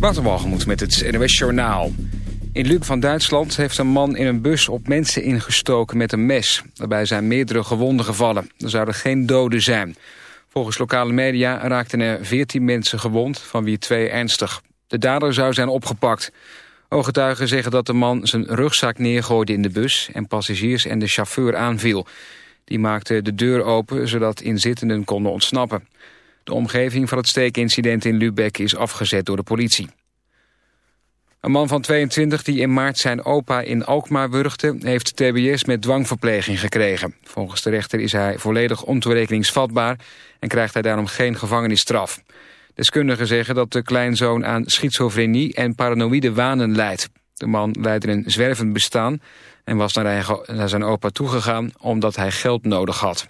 Waterwalgemoed met het NWS Journaal. In Luc van Duitsland heeft een man in een bus op mensen ingestoken met een mes. Daarbij zijn meerdere gewonden gevallen. Er zouden geen doden zijn. Volgens lokale media raakten er 14 mensen gewond, van wie twee ernstig. De dader zou zijn opgepakt. Ooggetuigen zeggen dat de man zijn rugzak neergooide in de bus... en passagiers en de chauffeur aanviel. Die maakte de deur open, zodat inzittenden konden ontsnappen. De omgeving van het steekincident in Lübeck is afgezet door de politie. Een man van 22 die in maart zijn opa in Alkmaar wurgde... heeft tbs met dwangverpleging gekregen. Volgens de rechter is hij volledig ontoerekeningsvatbaar... en krijgt hij daarom geen gevangenisstraf. Deskundigen zeggen dat de kleinzoon aan schizofrenie en paranoïde wanen leidt. De man leidde een zwervend bestaan en was naar, zijn opa toegegaan omdat hij geld nodig had.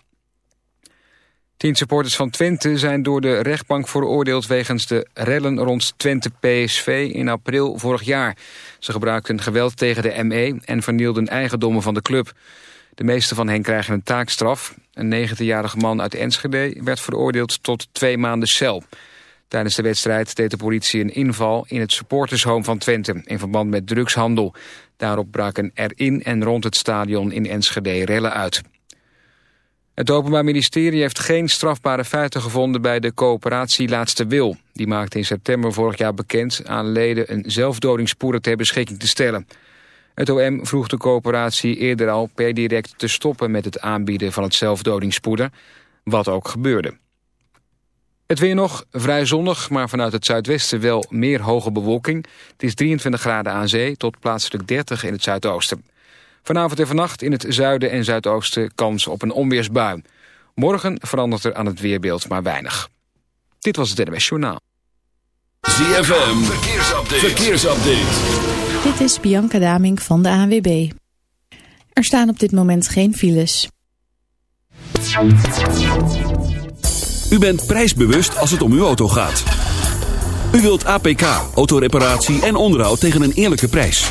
Tien supporters van Twente zijn door de rechtbank veroordeeld... wegens de rellen rond Twente PSV in april vorig jaar. Ze gebruikten geweld tegen de ME en vernielden eigendommen van de club. De meeste van hen krijgen een taakstraf. Een 19-jarige man uit Enschede werd veroordeeld tot twee maanden cel. Tijdens de wedstrijd deed de politie een inval in het supportershome van Twente... in verband met drugshandel. Daarop braken er in en rond het stadion in Enschede rellen uit. Het Openbaar Ministerie heeft geen strafbare feiten gevonden bij de coöperatie Laatste Wil. Die maakte in september vorig jaar bekend aan leden een zelfdodingspoeder ter beschikking te stellen. Het OM vroeg de coöperatie eerder al per direct te stoppen met het aanbieden van het zelfdodingspoeder, wat ook gebeurde. Het weer nog, vrij zonnig, maar vanuit het zuidwesten wel meer hoge bewolking. Het is 23 graden aan zee tot plaatselijk 30 in het zuidoosten. Vanavond en vannacht in het zuiden en zuidoosten kans op een onweersbui. Morgen verandert er aan het weerbeeld maar weinig. Dit was het NWS Journaal. ZFM, verkeersupdate. verkeersupdate. Dit is Bianca Daming van de ANWB. Er staan op dit moment geen files. U bent prijsbewust als het om uw auto gaat. U wilt APK, autoreparatie en onderhoud tegen een eerlijke prijs.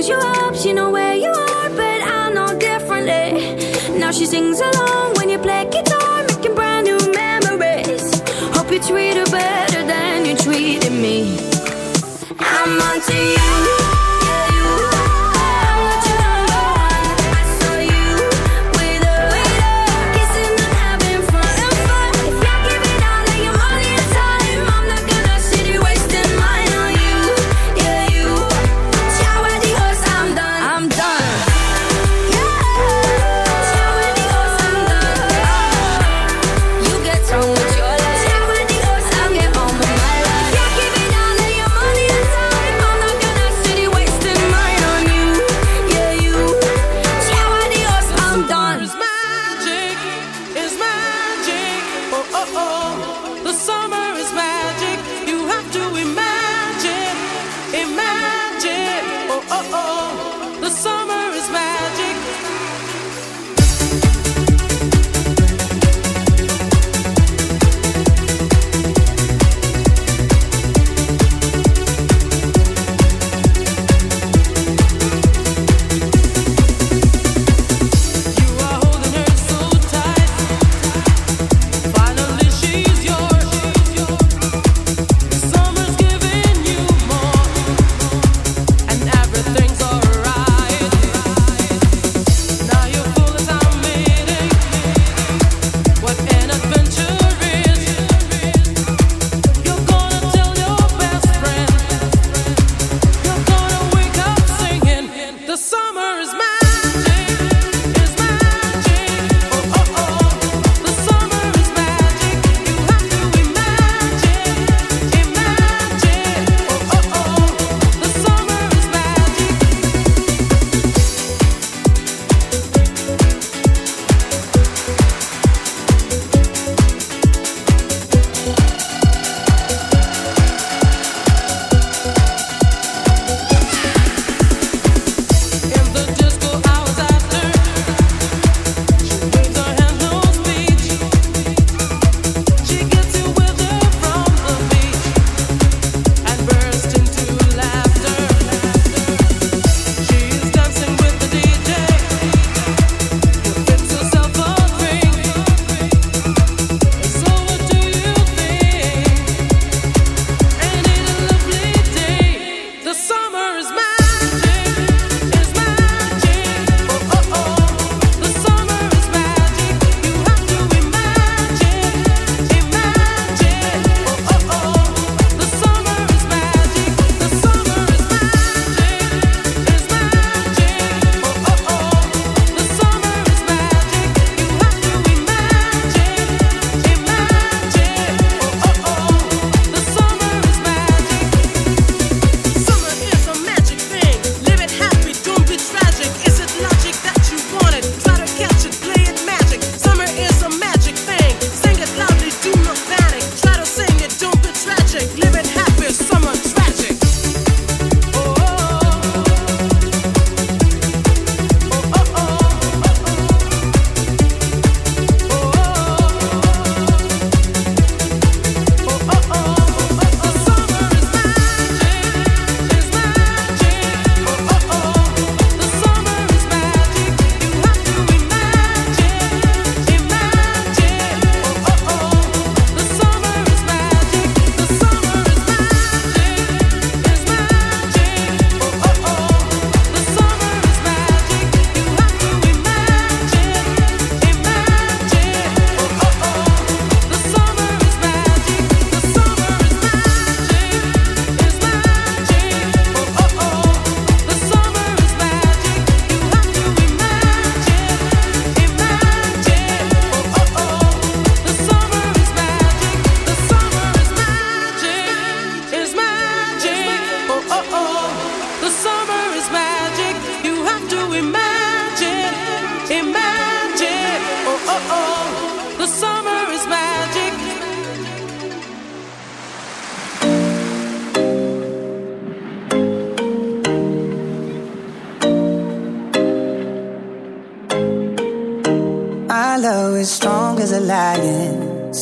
Lose your hopes, She know where you are, but I know differently. Eh. Now she sings along when you play guitar, making brand new memories. Hope you treat her.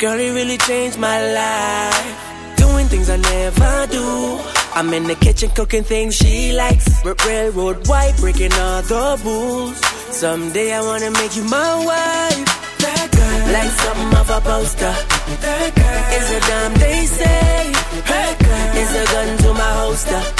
Girl, you really changed my life. Doing things I never do. I'm in the kitchen cooking things she likes. railroad wife, breaking all the rules. Someday I wanna make you my wife. That girl, like something off a poster. That girl is a dime they say. That girl is a gun to my holster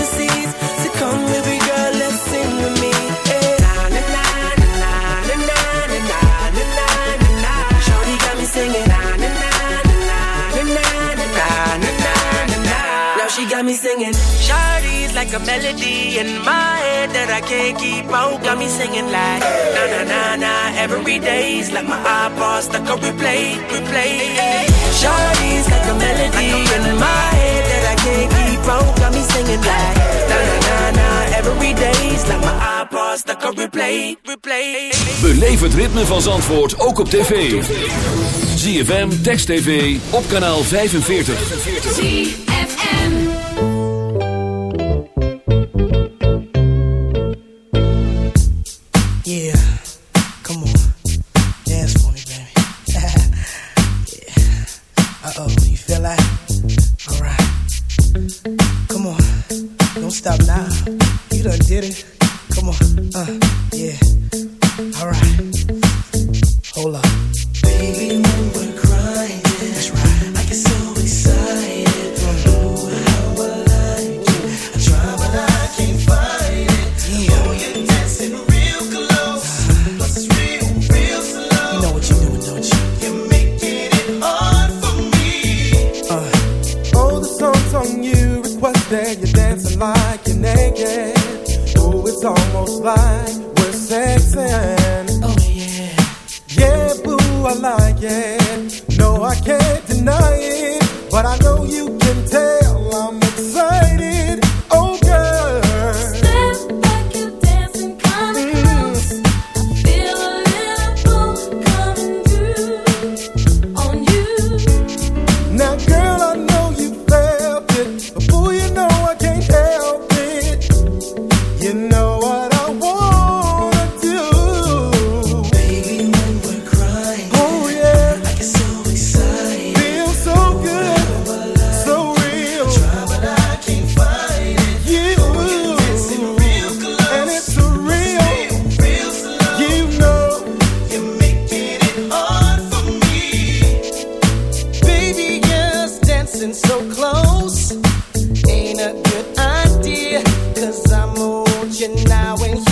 Got me singing. Shawty's like a melody in my head that I can't keep out. Got me singing like na na na na every day's like my iPod stuck on replay, replay. Shawty's like a melody in my head that I can't keep out. Got me singing like na na na na every day's like my iPod stuck on replay, replay. Beleef het ritme van Zandvoort ook op tv. ZFM, Text TV, op kanaal 45. Yeah, watching now and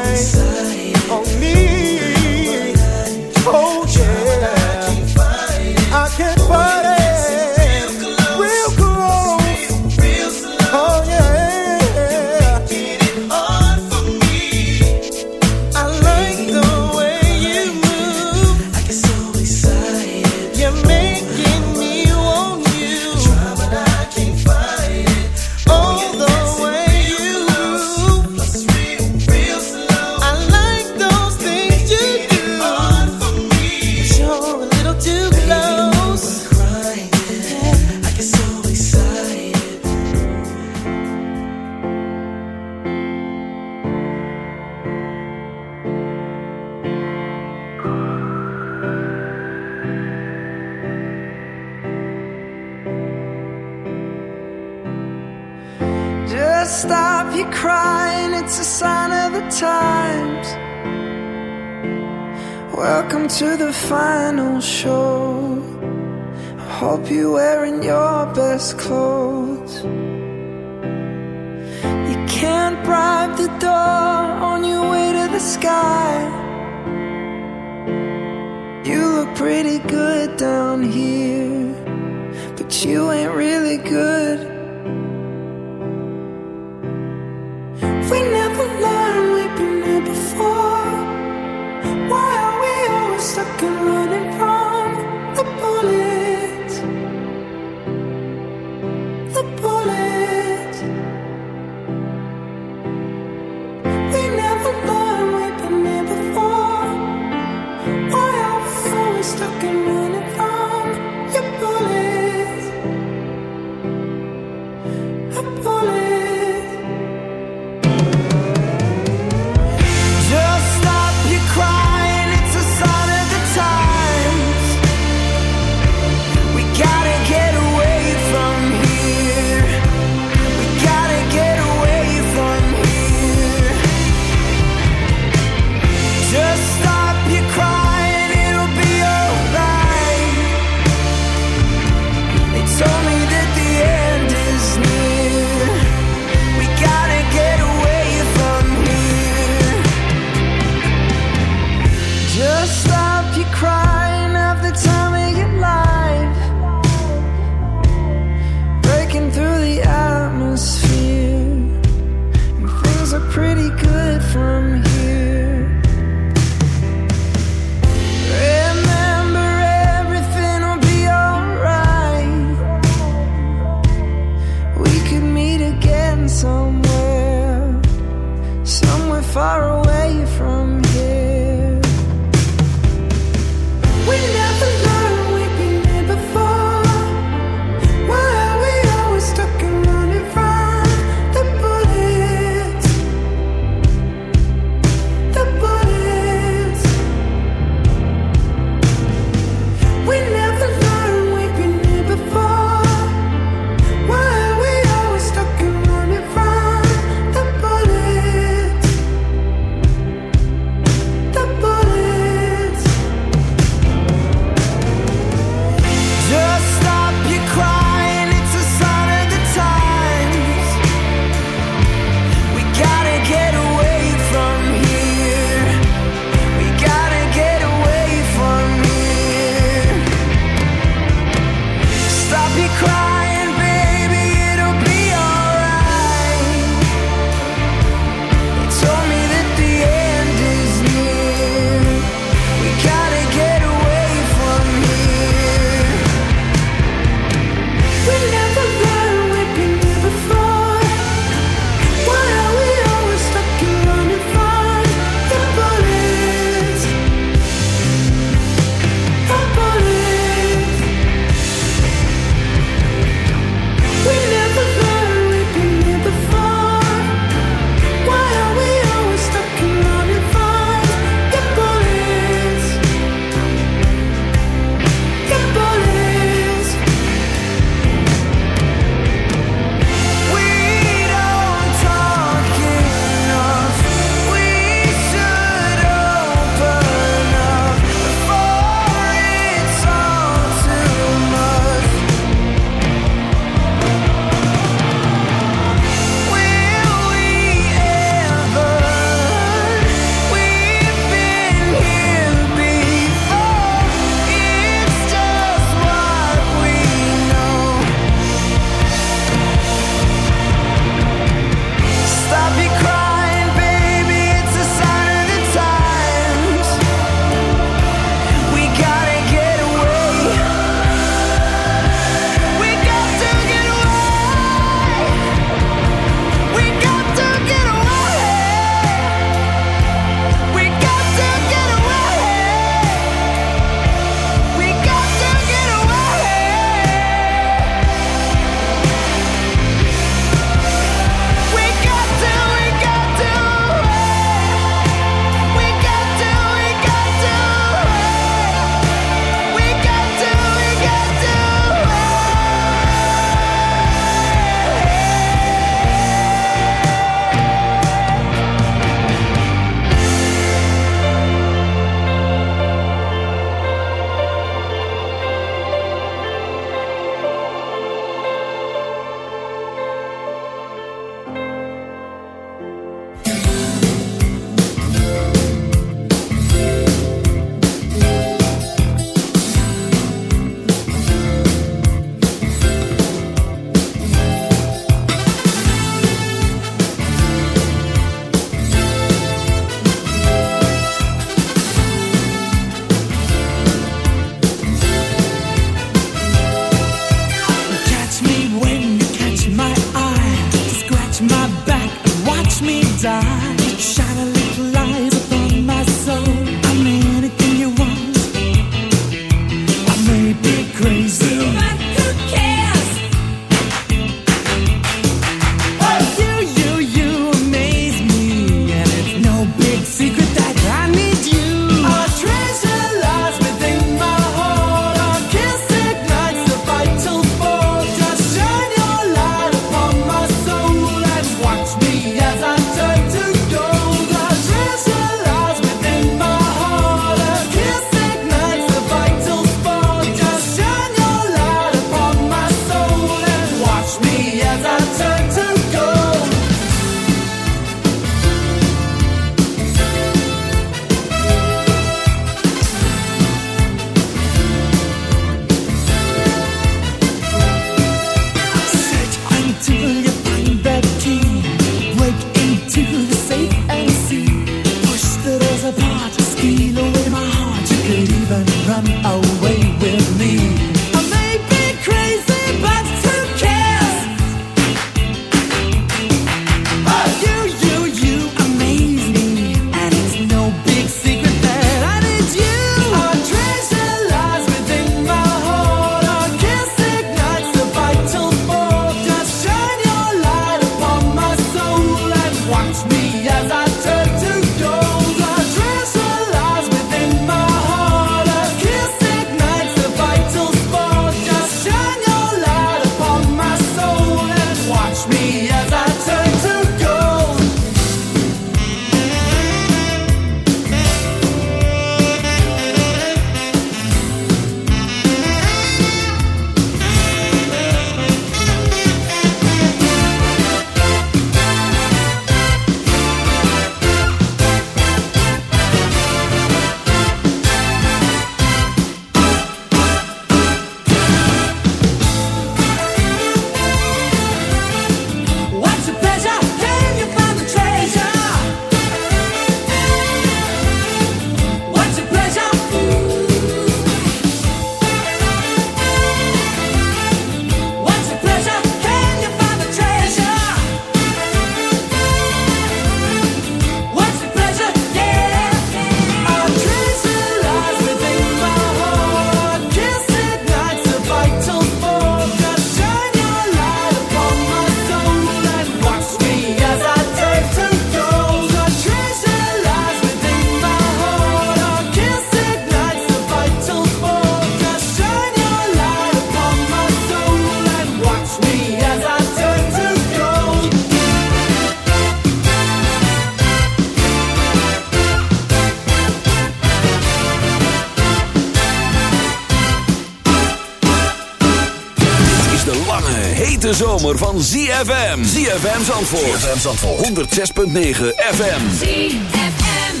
hete zomer van ZFM. ZFM Zandvoort. ZFM Zandvoort. 106.9 FM. ZFM.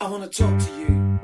I want talk to you.